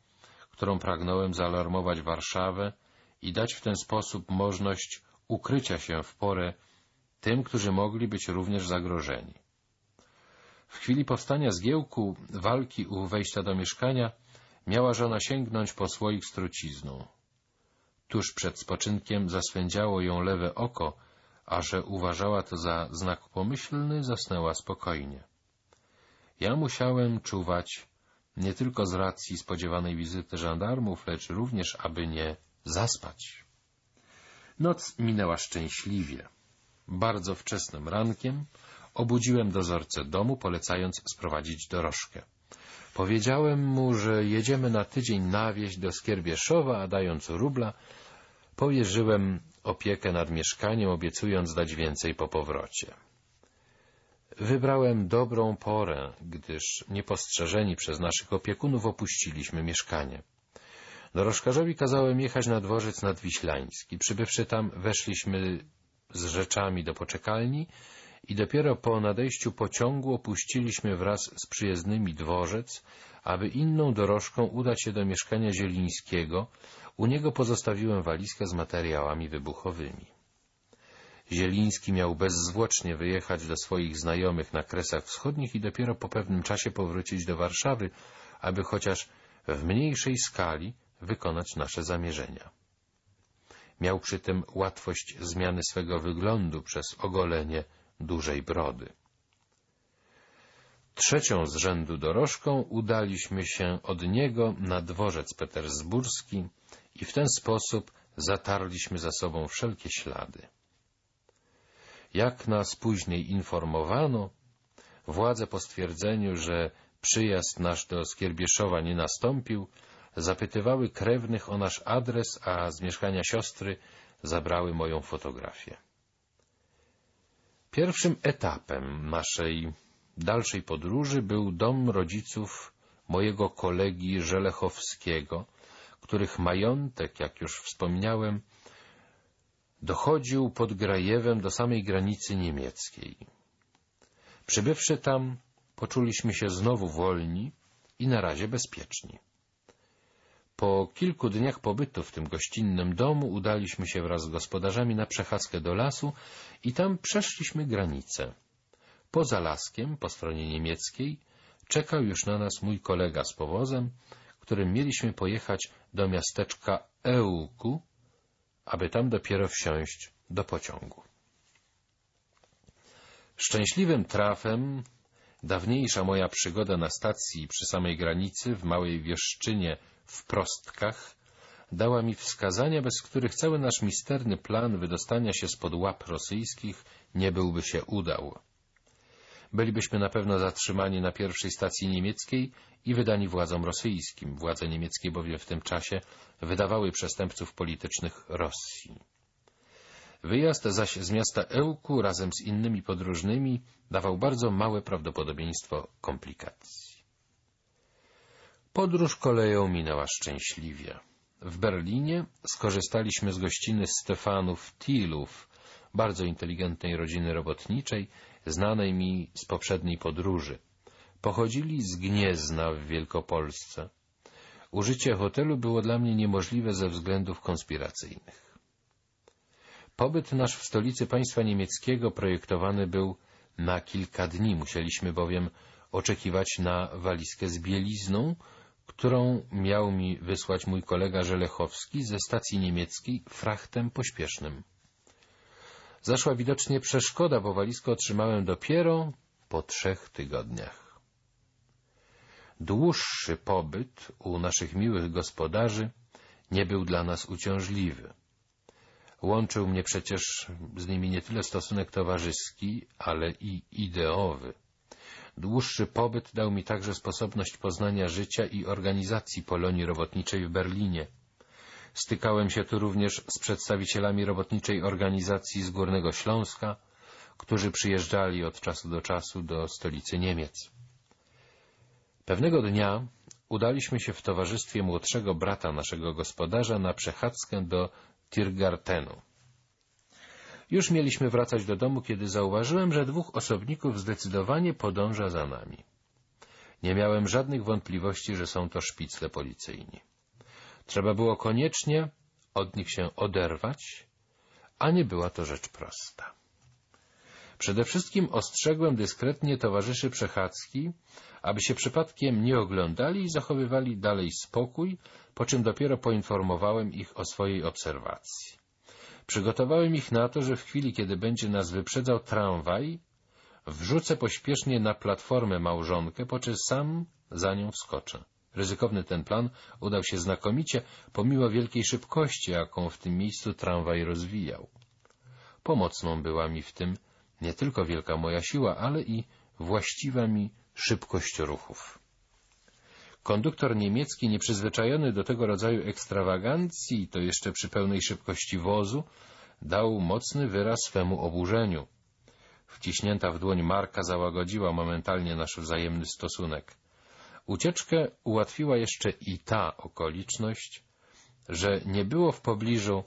którą pragnąłem zaalarmować Warszawę i dać w ten sposób możliwość ukrycia się w porę tym, którzy mogli być również zagrożeni. W chwili powstania zgiełku walki u wejścia do mieszkania miała żona sięgnąć po słoik z trucizną. Tuż przed spoczynkiem zaswędziało ją lewe oko, a że uważała to za znak pomyślny, zasnęła spokojnie. Ja musiałem czuwać nie tylko z racji spodziewanej wizyty żandarmów, lecz również, aby nie zaspać. Noc minęła szczęśliwie. Bardzo wczesnym rankiem obudziłem dozorcę domu, polecając sprowadzić dorożkę. Powiedziałem mu, że jedziemy na tydzień na wieś do Skierbieszowa, a dając rubla, powierzyłem opiekę nad mieszkaniem, obiecując dać więcej po powrocie. Wybrałem dobrą porę, gdyż niepostrzeżeni przez naszych opiekunów opuściliśmy mieszkanie. Dorożkarzowi kazałem jechać na dworzec nadwiślański. Przybywszy tam, weszliśmy z rzeczami do poczekalni i dopiero po nadejściu pociągu opuściliśmy wraz z przyjezdnymi dworzec, aby inną dorożką udać się do mieszkania Zielińskiego. U niego pozostawiłem walizkę z materiałami wybuchowymi. Zieliński miał bezzwłocznie wyjechać do swoich znajomych na Kresach Wschodnich i dopiero po pewnym czasie powrócić do Warszawy, aby chociaż w mniejszej skali wykonać nasze zamierzenia. Miał przy tym łatwość zmiany swego wyglądu przez ogolenie dużej brody. Trzecią z rzędu dorożką udaliśmy się od niego na dworzec petersburski i w ten sposób zatarliśmy za sobą wszelkie ślady. Jak nas później informowano, władze po stwierdzeniu, że przyjazd nasz do Skierbieszowa nie nastąpił, zapytywały krewnych o nasz adres, a z mieszkania siostry zabrały moją fotografię. Pierwszym etapem naszej dalszej podróży był dom rodziców mojego kolegi Żelechowskiego, których majątek, jak już wspomniałem, dochodził pod Grajewem do samej granicy niemieckiej. Przybywszy tam, poczuliśmy się znowu wolni i na razie bezpieczni. Po kilku dniach pobytu w tym gościnnym domu udaliśmy się wraz z gospodarzami na przechadzkę do lasu i tam przeszliśmy granicę. Poza laskiem, po stronie niemieckiej, czekał już na nas mój kolega z powozem, którym mieliśmy pojechać do miasteczka Ełku, aby tam dopiero wsiąść do pociągu. Szczęśliwym trafem dawniejsza moja przygoda na stacji przy samej granicy w małej wieszczynie w Prostkach dała mi wskazania, bez których cały nasz misterny plan wydostania się spod łap rosyjskich nie byłby się udał. Bylibyśmy na pewno zatrzymani na pierwszej stacji niemieckiej i wydani władzom rosyjskim. Władze niemieckie bowiem w tym czasie wydawały przestępców politycznych Rosji. Wyjazd zaś z miasta Ełku razem z innymi podróżnymi dawał bardzo małe prawdopodobieństwo komplikacji. Podróż koleją minęła szczęśliwie. W Berlinie skorzystaliśmy z gościny Stefanów Tilów, bardzo inteligentnej rodziny robotniczej, znanej mi z poprzedniej podróży. Pochodzili z Gniezna w Wielkopolsce. Użycie hotelu było dla mnie niemożliwe ze względów konspiracyjnych. Pobyt nasz w stolicy państwa niemieckiego projektowany był na kilka dni. Musieliśmy bowiem oczekiwać na walizkę z bielizną, którą miał mi wysłać mój kolega Żelechowski ze stacji niemieckiej frachtem pośpiesznym. Zaszła widocznie przeszkoda, bo walizkę otrzymałem dopiero po trzech tygodniach. Dłuższy pobyt u naszych miłych gospodarzy nie był dla nas uciążliwy. Łączył mnie przecież z nimi nie tyle stosunek towarzyski, ale i ideowy. Dłuższy pobyt dał mi także sposobność poznania życia i organizacji Polonii Robotniczej w Berlinie. Stykałem się tu również z przedstawicielami robotniczej organizacji z Górnego Śląska, którzy przyjeżdżali od czasu do czasu do stolicy Niemiec. Pewnego dnia udaliśmy się w towarzystwie młodszego brata naszego gospodarza na przechadzkę do Tiergartenu. Już mieliśmy wracać do domu, kiedy zauważyłem, że dwóch osobników zdecydowanie podąża za nami. Nie miałem żadnych wątpliwości, że są to szpicle policyjni. Trzeba było koniecznie od nich się oderwać, a nie była to rzecz prosta. Przede wszystkim ostrzegłem dyskretnie towarzyszy przechadzki, aby się przypadkiem nie oglądali i zachowywali dalej spokój, po czym dopiero poinformowałem ich o swojej obserwacji. Przygotowałem ich na to, że w chwili, kiedy będzie nas wyprzedzał tramwaj, wrzucę pośpiesznie na platformę małżonkę, po czym sam za nią wskoczę. Ryzykowny ten plan udał się znakomicie, pomimo wielkiej szybkości, jaką w tym miejscu tramwaj rozwijał. Pomocną była mi w tym nie tylko wielka moja siła, ale i właściwa mi szybkość ruchów. Konduktor niemiecki, nieprzyzwyczajony do tego rodzaju ekstrawagancji, to jeszcze przy pełnej szybkości wozu, dał mocny wyraz swemu oburzeniu. Wciśnięta w dłoń Marka załagodziła momentalnie nasz wzajemny stosunek. Ucieczkę ułatwiła jeszcze i ta okoliczność, że nie było w pobliżu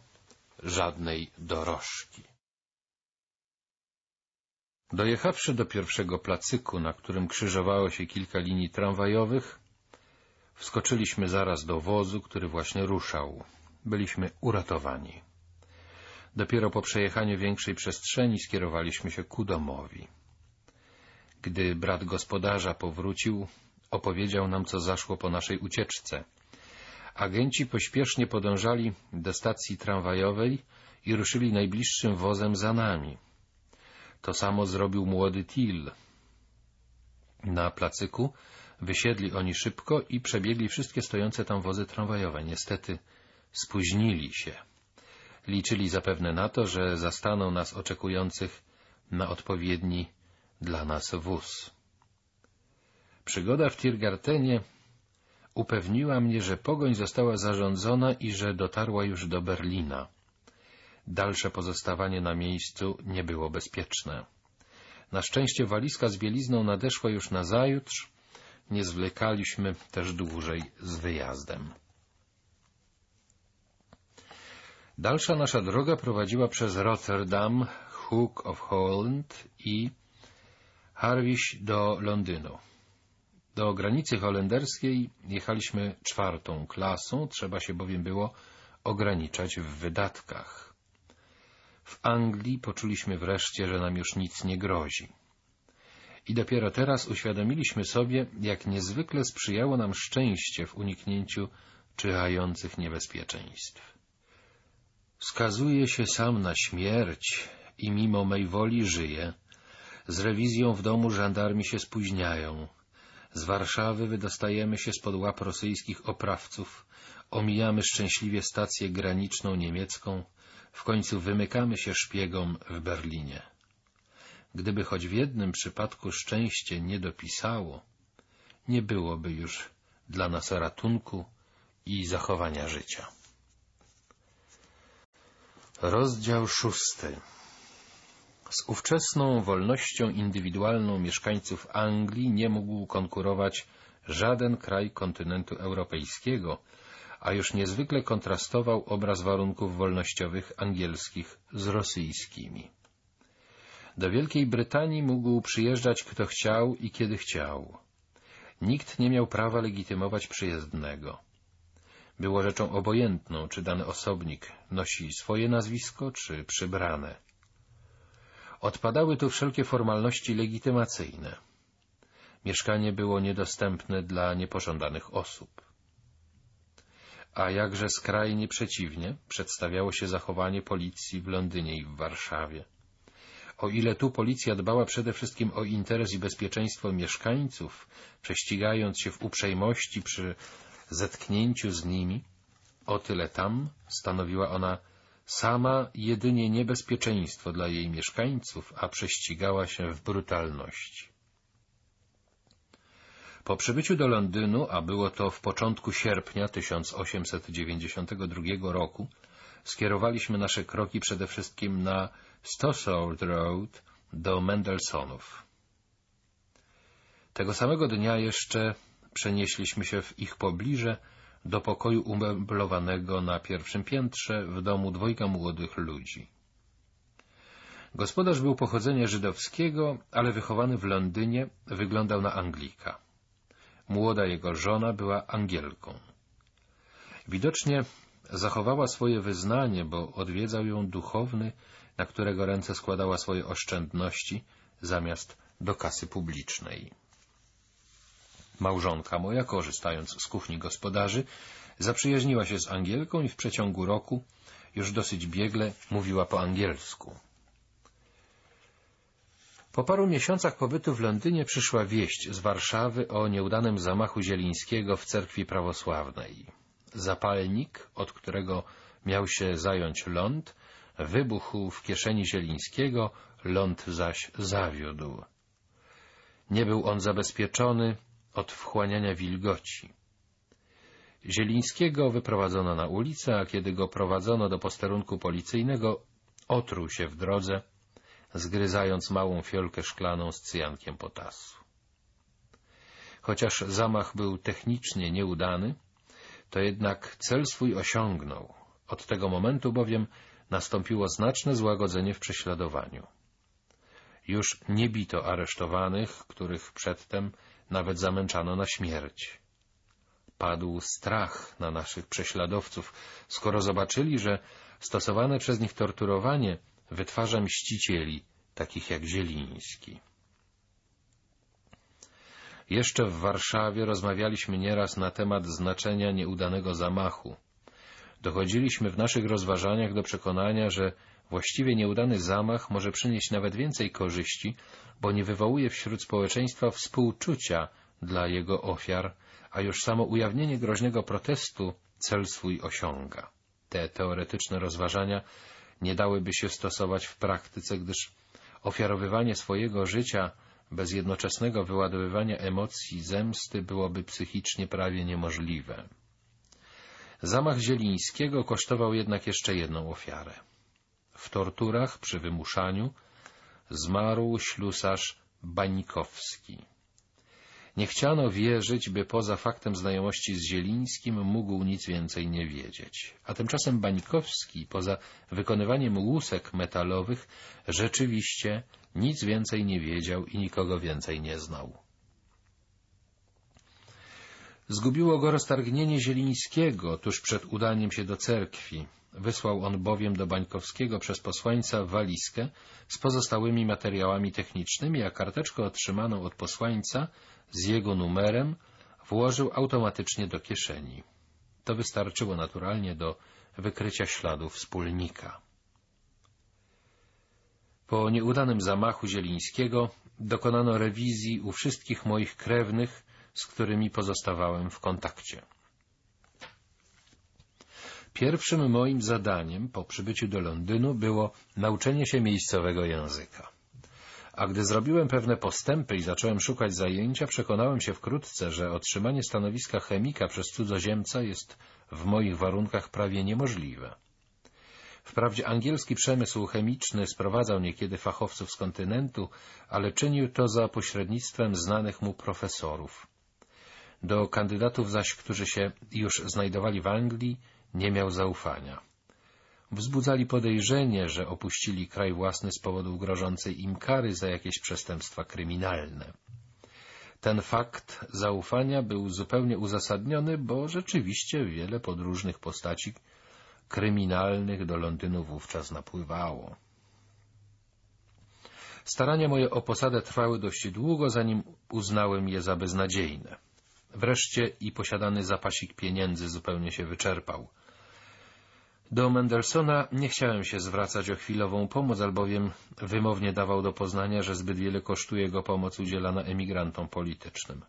żadnej dorożki. Dojechawszy do pierwszego placyku, na którym krzyżowało się kilka linii tramwajowych, wskoczyliśmy zaraz do wozu, który właśnie ruszał. Byliśmy uratowani. Dopiero po przejechaniu większej przestrzeni skierowaliśmy się ku domowi. Gdy brat gospodarza powrócił, opowiedział nam, co zaszło po naszej ucieczce. Agenci pośpiesznie podążali do stacji tramwajowej i ruszyli najbliższym wozem za nami. To samo zrobił młody Till. Na placyku wysiedli oni szybko i przebiegli wszystkie stojące tam wozy tramwajowe. Niestety spóźnili się. Liczyli zapewne na to, że zastaną nas oczekujących na odpowiedni dla nas wóz. Przygoda w Tiergartenie upewniła mnie, że pogoń została zarządzona i że dotarła już do Berlina. Dalsze pozostawanie na miejscu nie było bezpieczne. Na szczęście walizka z bielizną nadeszła już na zajutrz, nie zwlekaliśmy też dłużej z wyjazdem. Dalsza nasza droga prowadziła przez Rotterdam, Hook of Holland i Harwich do Londynu. Do granicy holenderskiej jechaliśmy czwartą klasą, trzeba się bowiem było ograniczać w wydatkach. W Anglii poczuliśmy wreszcie, że nam już nic nie grozi. I dopiero teraz uświadomiliśmy sobie, jak niezwykle sprzyjało nam szczęście w uniknięciu czyhających niebezpieczeństw. Skazuję się sam na śmierć i mimo mej woli żyję. Z rewizją w domu żandarmi się spóźniają. Z Warszawy wydostajemy się spod łap rosyjskich oprawców, omijamy szczęśliwie stację graniczną niemiecką, w końcu wymykamy się szpiegom w Berlinie. Gdyby choć w jednym przypadku szczęście nie dopisało, nie byłoby już dla nas ratunku i zachowania życia. Rozdział szósty Z ówczesną wolnością indywidualną mieszkańców Anglii nie mógł konkurować żaden kraj kontynentu europejskiego, a już niezwykle kontrastował obraz warunków wolnościowych angielskich z rosyjskimi. Do Wielkiej Brytanii mógł przyjeżdżać kto chciał i kiedy chciał. Nikt nie miał prawa legitymować przyjezdnego. Było rzeczą obojętną, czy dany osobnik nosi swoje nazwisko, czy przybrane. Odpadały tu wszelkie formalności legitymacyjne. Mieszkanie było niedostępne dla niepożądanych osób. A jakże skrajnie przeciwnie przedstawiało się zachowanie policji w Londynie i w Warszawie. O ile tu policja dbała przede wszystkim o interes i bezpieczeństwo mieszkańców, prześcigając się w uprzejmości przy zetknięciu z nimi, o tyle tam stanowiła ona sama jedynie niebezpieczeństwo dla jej mieszkańców, a prześcigała się w brutalności. Po przybyciu do Londynu, a było to w początku sierpnia 1892 roku, skierowaliśmy nasze kroki przede wszystkim na Stossard Road do Mendelssohnów. Tego samego dnia jeszcze przenieśliśmy się w ich pobliże do pokoju umeblowanego na pierwszym piętrze w domu dwojga młodych ludzi. Gospodarz był pochodzenia żydowskiego, ale wychowany w Londynie, wyglądał na Anglika. Młoda jego żona była Angielką. Widocznie zachowała swoje wyznanie, bo odwiedzał ją duchowny, na którego ręce składała swoje oszczędności, zamiast do kasy publicznej. Małżonka moja, korzystając z kuchni gospodarzy, zaprzyjaźniła się z Angielką i w przeciągu roku już dosyć biegle mówiła po angielsku. Po paru miesiącach pobytu w Londynie przyszła wieść z Warszawy o nieudanym zamachu Zielińskiego w cerkwi prawosławnej. Zapalnik, od którego miał się zająć ląd, wybuchł w kieszeni Zielińskiego, ląd zaś zawiódł. Nie był on zabezpieczony, od wchłaniania wilgoci. Zielińskiego wyprowadzono na ulicę, a kiedy go prowadzono do posterunku policyjnego, otruł się w drodze, zgryzając małą fiolkę szklaną z cyjankiem potasu. Chociaż zamach był technicznie nieudany, to jednak cel swój osiągnął. Od tego momentu bowiem nastąpiło znaczne złagodzenie w prześladowaniu. Już nie bito aresztowanych, których przedtem nawet zamęczano na śmierć. padł strach na naszych prześladowców, skoro zobaczyli, że stosowane przez nich torturowanie wytwarza mścicieli, takich jak Zieliński. Jeszcze w Warszawie rozmawialiśmy nieraz na temat znaczenia nieudanego zamachu. Dochodziliśmy w naszych rozważaniach do przekonania, że właściwie nieudany zamach może przynieść nawet więcej korzyści, bo nie wywołuje wśród społeczeństwa współczucia dla jego ofiar, a już samo ujawnienie groźnego protestu cel swój osiąga. Te teoretyczne rozważania nie dałyby się stosować w praktyce, gdyż ofiarowywanie swojego życia bez jednoczesnego wyładowywania emocji zemsty byłoby psychicznie prawie niemożliwe. Zamach Zielińskiego kosztował jednak jeszcze jedną ofiarę. W torturach przy wymuszaniu zmarł ślusarz Banikowski. Nie chciano wierzyć, by poza faktem znajomości z Zielińskim mógł nic więcej nie wiedzieć. A tymczasem Banikowski, poza wykonywaniem łusek metalowych, rzeczywiście nic więcej nie wiedział i nikogo więcej nie znał. Zgubiło go roztargnienie Zielińskiego tuż przed udaniem się do cerkwi. Wysłał on bowiem do Bańkowskiego przez posłańca walizkę z pozostałymi materiałami technicznymi, a karteczkę otrzymaną od posłańca z jego numerem włożył automatycznie do kieszeni. To wystarczyło naturalnie do wykrycia śladów wspólnika. Po nieudanym zamachu Zielińskiego dokonano rewizji u wszystkich moich krewnych, z którymi pozostawałem w kontakcie. Pierwszym moim zadaniem po przybyciu do Londynu było nauczenie się miejscowego języka. A gdy zrobiłem pewne postępy i zacząłem szukać zajęcia, przekonałem się wkrótce, że otrzymanie stanowiska chemika przez cudzoziemca jest w moich warunkach prawie niemożliwe. Wprawdzie angielski przemysł chemiczny sprowadzał niekiedy fachowców z kontynentu, ale czynił to za pośrednictwem znanych mu profesorów. Do kandydatów zaś, którzy się już znajdowali w Anglii, nie miał zaufania. Wzbudzali podejrzenie, że opuścili kraj własny z powodu grożącej im kary za jakieś przestępstwa kryminalne. Ten fakt zaufania był zupełnie uzasadniony, bo rzeczywiście wiele podróżnych postaci kryminalnych do Londynu wówczas napływało. Starania moje o posadę trwały dość długo, zanim uznałem je za beznadziejne. Wreszcie i posiadany zapasik pieniędzy zupełnie się wyczerpał. Do Mendelssohna nie chciałem się zwracać o chwilową pomoc, albowiem wymownie dawał do poznania, że zbyt wiele kosztuje go pomoc udzielana emigrantom politycznym.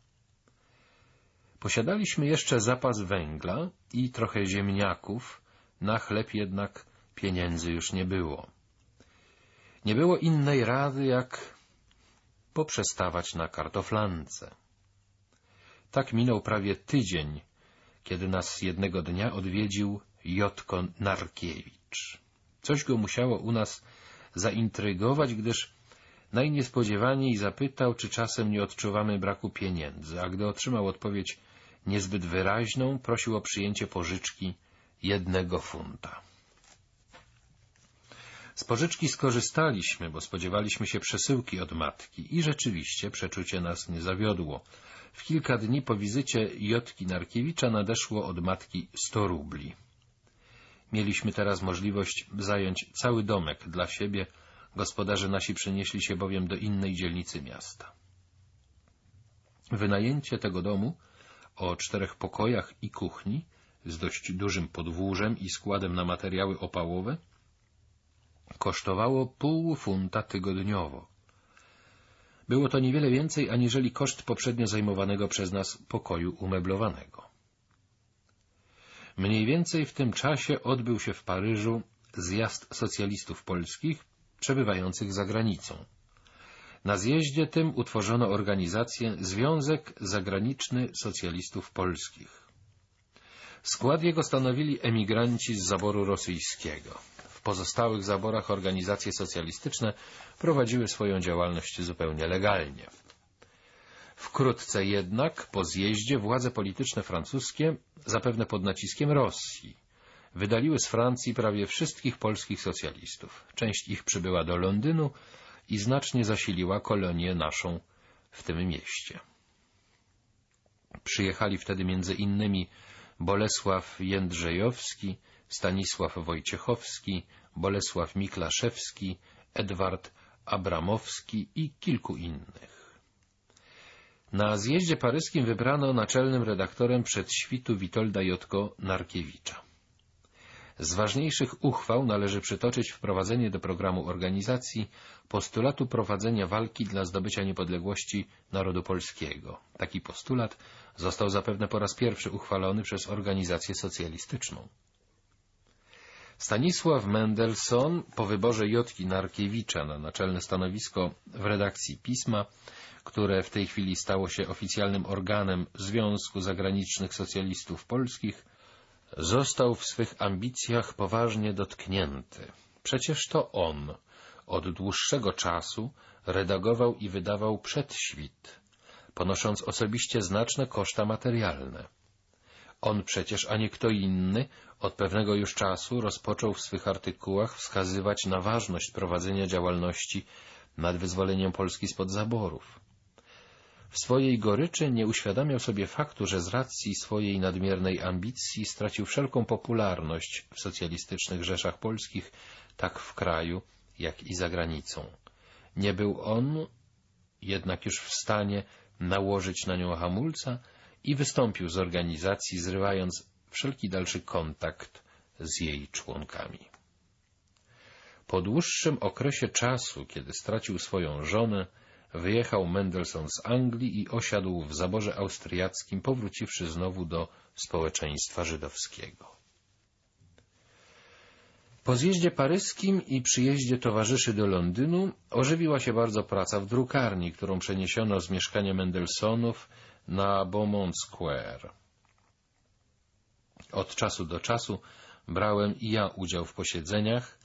Posiadaliśmy jeszcze zapas węgla i trochę ziemniaków, na chleb jednak pieniędzy już nie było. Nie było innej rady, jak poprzestawać na kartoflance. Tak minął prawie tydzień, kiedy nas jednego dnia odwiedził Jotko Narkiewicz. Coś go musiało u nas zaintrygować, gdyż najniespodziewaniej zapytał, czy czasem nie odczuwamy braku pieniędzy, a gdy otrzymał odpowiedź niezbyt wyraźną, prosił o przyjęcie pożyczki jednego funta. Z pożyczki skorzystaliśmy, bo spodziewaliśmy się przesyłki od matki i rzeczywiście przeczucie nas nie zawiodło. W kilka dni po wizycie Jotki Narkiewicza nadeszło od matki sto rubli. Mieliśmy teraz możliwość zająć cały domek dla siebie, gospodarze nasi przenieśli się bowiem do innej dzielnicy miasta. Wynajęcie tego domu o czterech pokojach i kuchni z dość dużym podwórzem i składem na materiały opałowe kosztowało pół funta tygodniowo. Było to niewiele więcej aniżeli koszt poprzednio zajmowanego przez nas pokoju umeblowanego. Mniej więcej w tym czasie odbył się w Paryżu zjazd socjalistów polskich przebywających za granicą. Na zjeździe tym utworzono organizację Związek Zagraniczny Socjalistów Polskich. Skład jego stanowili emigranci z zaboru rosyjskiego. Pozostałych zaborach organizacje socjalistyczne prowadziły swoją działalność zupełnie legalnie. Wkrótce jednak, po zjeździe, władze polityczne francuskie, zapewne pod naciskiem Rosji, wydaliły z Francji prawie wszystkich polskich socjalistów. Część ich przybyła do Londynu i znacznie zasiliła kolonię naszą w tym mieście. Przyjechali wtedy między innymi Bolesław Jędrzejowski, Stanisław Wojciechowski, Bolesław Miklaszewski, Edward Abramowski i kilku innych. Na zjeździe paryskim wybrano naczelnym redaktorem przedświtu Witolda Jotko Narkiewicza. Z ważniejszych uchwał należy przytoczyć wprowadzenie do programu organizacji postulatu prowadzenia walki dla zdobycia niepodległości narodu polskiego. Taki postulat został zapewne po raz pierwszy uchwalony przez organizację socjalistyczną. Stanisław Mendelssohn po wyborze Jotki Narkiewicza na naczelne stanowisko w redakcji pisma, które w tej chwili stało się oficjalnym organem Związku Zagranicznych Socjalistów Polskich, został w swych ambicjach poważnie dotknięty. Przecież to on od dłuższego czasu redagował i wydawał przedświt, ponosząc osobiście znaczne koszta materialne. On przecież, a nie kto inny, od pewnego już czasu rozpoczął w swych artykułach wskazywać na ważność prowadzenia działalności nad wyzwoleniem Polski spod zaborów. W swojej goryczy nie uświadamiał sobie faktu, że z racji swojej nadmiernej ambicji stracił wszelką popularność w socjalistycznych rzeszach polskich, tak w kraju, jak i za granicą. Nie był on jednak już w stanie nałożyć na nią hamulca i wystąpił z organizacji, zrywając wszelki dalszy kontakt z jej członkami. Po dłuższym okresie czasu, kiedy stracił swoją żonę, wyjechał Mendelssohn z Anglii i osiadł w zaborze austriackim, powróciwszy znowu do społeczeństwa żydowskiego. Po zjeździe paryskim i przyjeździe towarzyszy do Londynu ożywiła się bardzo praca w drukarni, którą przeniesiono z mieszkania Mendelssohnów na Beaumont Square. Od czasu do czasu brałem i ja udział w posiedzeniach,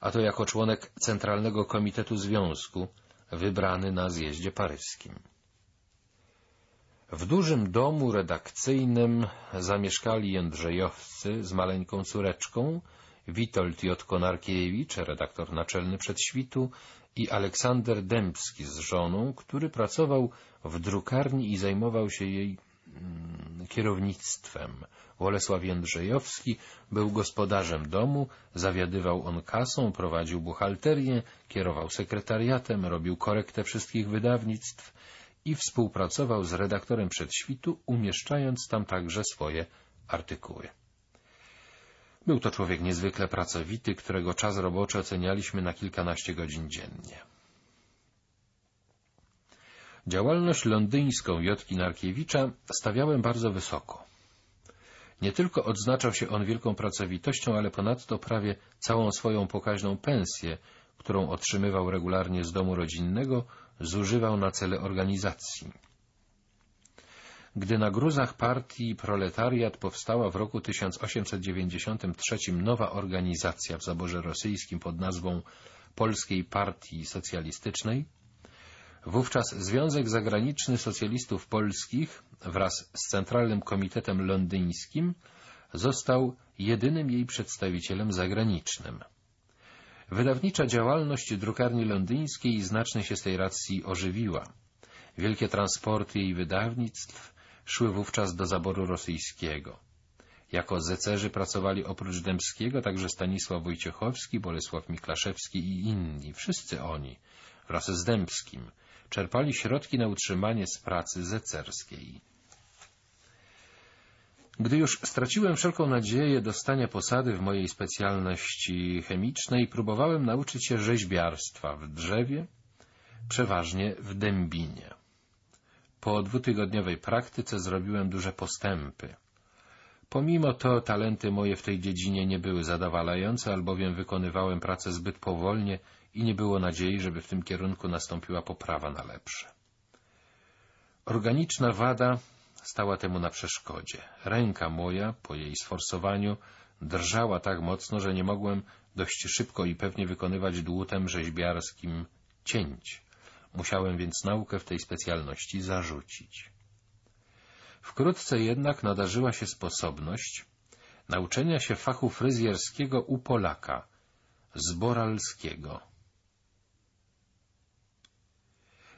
a to jako członek Centralnego Komitetu Związku, wybrany na zjeździe paryskim. W dużym domu redakcyjnym zamieszkali Jędrzejowcy z maleńką córeczką, Witold J. Konarkiewicz, redaktor naczelny przedświtu i Aleksander Dębski z żoną, który pracował w drukarni i zajmował się jej mm, kierownictwem. Wolesław Jędrzejowski był gospodarzem domu, zawiadywał on kasą, prowadził buchalterię, kierował sekretariatem, robił korektę wszystkich wydawnictw i współpracował z redaktorem przedświtu, umieszczając tam także swoje artykuły. Był to człowiek niezwykle pracowity, którego czas roboczy ocenialiśmy na kilkanaście godzin dziennie. Działalność londyńską Jotki Narkiewicza stawiałem bardzo wysoko. Nie tylko odznaczał się on wielką pracowitością, ale ponadto prawie całą swoją pokaźną pensję, którą otrzymywał regularnie z domu rodzinnego, zużywał na cele organizacji. Gdy na gruzach partii Proletariat powstała w roku 1893 nowa organizacja w zaborze rosyjskim pod nazwą Polskiej Partii Socjalistycznej, wówczas Związek Zagraniczny Socjalistów Polskich wraz z Centralnym Komitetem Londyńskim został jedynym jej przedstawicielem zagranicznym. Wydawnicza działalność drukarni londyńskiej znacznie się z tej racji ożywiła. Wielkie transporty jej wydawnictw szły wówczas do zaboru rosyjskiego. Jako zecerzy pracowali oprócz Dębskiego także Stanisław Wojciechowski, Bolesław Miklaszewski i inni. Wszyscy oni, wraz z Dębskim, czerpali środki na utrzymanie z pracy zecerskiej. Gdy już straciłem wszelką nadzieję dostania posady w mojej specjalności chemicznej, próbowałem nauczyć się rzeźbiarstwa w drzewie, przeważnie w dębinie. Po dwutygodniowej praktyce zrobiłem duże postępy. Pomimo to talenty moje w tej dziedzinie nie były zadowalające, albowiem wykonywałem pracę zbyt powolnie i nie było nadziei, żeby w tym kierunku nastąpiła poprawa na lepsze. Organiczna wada stała temu na przeszkodzie. Ręka moja, po jej sforsowaniu, drżała tak mocno, że nie mogłem dość szybko i pewnie wykonywać dłutem rzeźbiarskim cięć. Musiałem więc naukę w tej specjalności zarzucić. Wkrótce jednak nadarzyła się sposobność nauczenia się fachu fryzjerskiego u Polaka, Zboralskiego.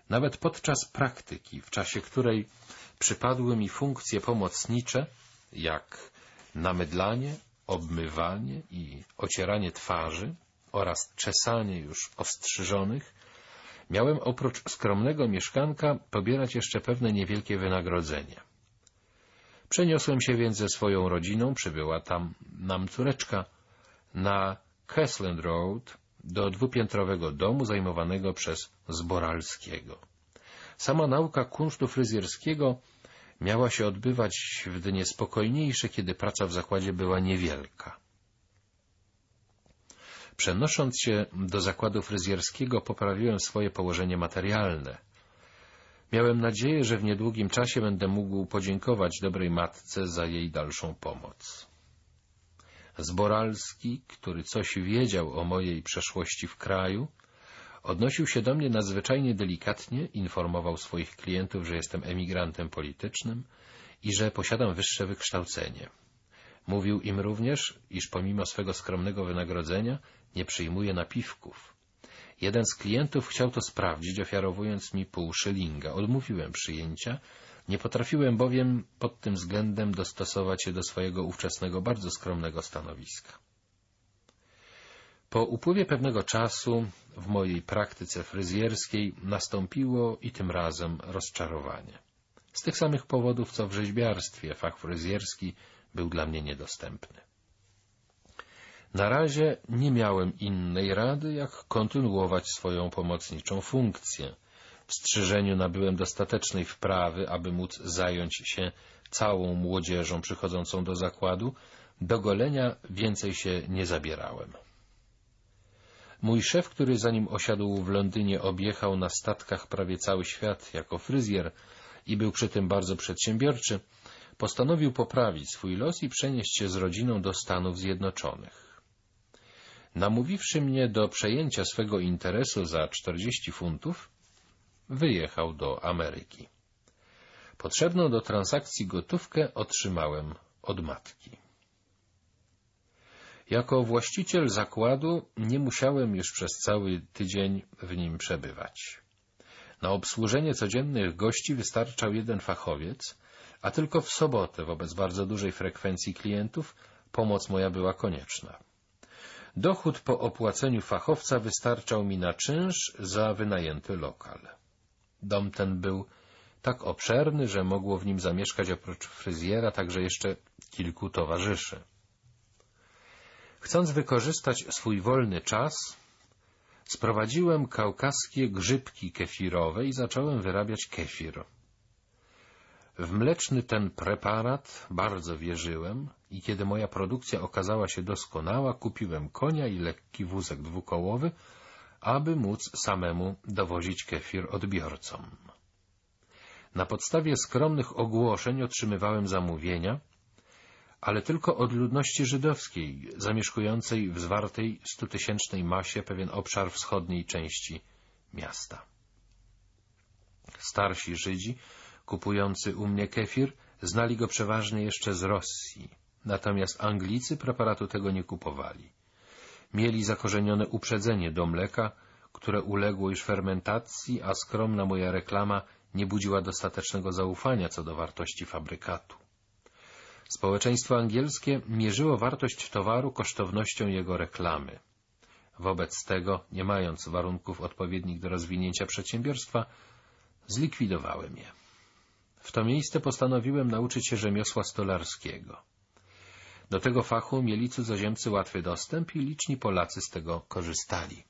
Nawet podczas praktyki, w czasie której przypadły mi funkcje pomocnicze, jak namydlanie, obmywanie i ocieranie twarzy oraz czesanie już ostrzyżonych, miałem oprócz skromnego mieszkanka pobierać jeszcze pewne niewielkie wynagrodzenie. Przeniosłem się więc ze swoją rodziną, przybyła tam nam córeczka, na Casland Road do dwupiętrowego domu zajmowanego przez Zboralskiego. Sama nauka kunsztu fryzjerskiego miała się odbywać w dnie spokojniejsze, kiedy praca w zakładzie była niewielka. Przenosząc się do zakładu fryzjerskiego, poprawiłem swoje położenie materialne. Miałem nadzieję, że w niedługim czasie będę mógł podziękować dobrej matce za jej dalszą pomoc. Zboralski, który coś wiedział o mojej przeszłości w kraju, odnosił się do mnie nadzwyczajnie delikatnie, informował swoich klientów, że jestem emigrantem politycznym i że posiadam wyższe wykształcenie. Mówił im również, iż pomimo swego skromnego wynagrodzenia nie przyjmuje napiwków. Jeden z klientów chciał to sprawdzić, ofiarowując mi pół szylinga. Odmówiłem przyjęcia, nie potrafiłem bowiem pod tym względem dostosować się do swojego ówczesnego, bardzo skromnego stanowiska. Po upływie pewnego czasu w mojej praktyce fryzjerskiej nastąpiło i tym razem rozczarowanie. Z tych samych powodów, co w rzeźbiarstwie fach fryzjerski był dla mnie niedostępny. Na razie nie miałem innej rady, jak kontynuować swoją pomocniczą funkcję. W strzyżeniu nabyłem dostatecznej wprawy, aby móc zająć się całą młodzieżą przychodzącą do zakładu. Do golenia więcej się nie zabierałem. Mój szef, który zanim osiadł w Londynie objechał na statkach prawie cały świat jako fryzjer i był przy tym bardzo przedsiębiorczy, postanowił poprawić swój los i przenieść się z rodziną do Stanów Zjednoczonych. Namówiwszy mnie do przejęcia swego interesu za 40 funtów, wyjechał do Ameryki. Potrzebną do transakcji gotówkę otrzymałem od matki. Jako właściciel zakładu nie musiałem już przez cały tydzień w nim przebywać. Na obsłużenie codziennych gości wystarczał jeden fachowiec, a tylko w sobotę, wobec bardzo dużej frekwencji klientów, pomoc moja była konieczna. Dochód po opłaceniu fachowca wystarczał mi na czynsz za wynajęty lokal. Dom ten był tak obszerny, że mogło w nim zamieszkać oprócz fryzjera także jeszcze kilku towarzyszy. Chcąc wykorzystać swój wolny czas, sprowadziłem kaukaskie grzybki kefirowe i zacząłem wyrabiać kefir. W mleczny ten preparat bardzo wierzyłem i kiedy moja produkcja okazała się doskonała, kupiłem konia i lekki wózek dwukołowy, aby móc samemu dowozić kefir odbiorcom. Na podstawie skromnych ogłoszeń otrzymywałem zamówienia, ale tylko od ludności żydowskiej, zamieszkującej w zwartej stutysięcznej masie pewien obszar wschodniej części miasta. Starsi Żydzi, kupujący u mnie kefir, znali go przeważnie jeszcze z Rosji, natomiast Anglicy preparatu tego nie kupowali. Mieli zakorzenione uprzedzenie do mleka, które uległo już fermentacji, a skromna moja reklama nie budziła dostatecznego zaufania co do wartości fabrykatu. Społeczeństwo angielskie mierzyło wartość towaru kosztownością jego reklamy. Wobec tego, nie mając warunków odpowiednich do rozwinięcia przedsiębiorstwa, zlikwidowałem je. W to miejsce postanowiłem nauczyć się rzemiosła stolarskiego. Do tego fachu mieli cudzoziemcy łatwy dostęp i liczni Polacy z tego korzystali.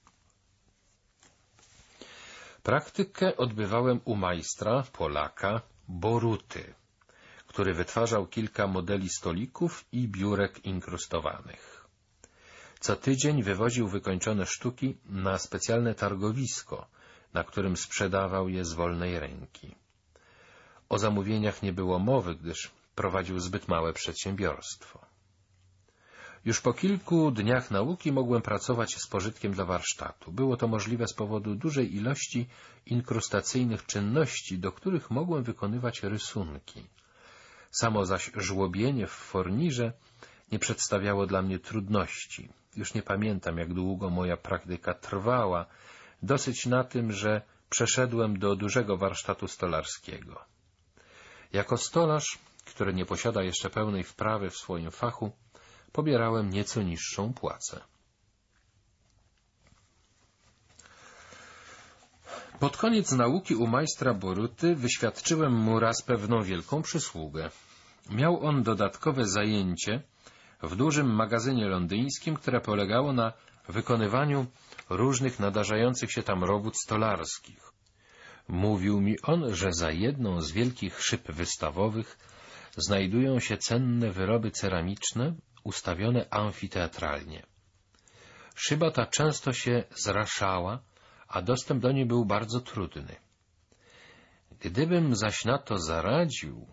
Praktykę odbywałem u majstra, Polaka, Boruty, który wytwarzał kilka modeli stolików i biurek inkrustowanych. Co tydzień wywoził wykończone sztuki na specjalne targowisko, na którym sprzedawał je z wolnej ręki. O zamówieniach nie było mowy, gdyż prowadził zbyt małe przedsiębiorstwo. Już po kilku dniach nauki mogłem pracować z pożytkiem dla warsztatu. Było to możliwe z powodu dużej ilości inkrustacyjnych czynności, do których mogłem wykonywać rysunki. Samo zaś żłobienie w fornirze nie przedstawiało dla mnie trudności. Już nie pamiętam, jak długo moja praktyka trwała, dosyć na tym, że przeszedłem do dużego warsztatu stolarskiego. Jako stolarz, który nie posiada jeszcze pełnej wprawy w swoim fachu, pobierałem nieco niższą płacę. Pod koniec nauki u majstra Boruty wyświadczyłem mu raz pewną wielką przysługę. Miał on dodatkowe zajęcie w dużym magazynie londyńskim, które polegało na wykonywaniu różnych nadarzających się tam robót stolarskich. Mówił mi on, że za jedną z wielkich szyb wystawowych znajdują się cenne wyroby ceramiczne ustawione amfiteatralnie. Szyba ta często się zraszała, a dostęp do niej był bardzo trudny. Gdybym zaś na to zaradził,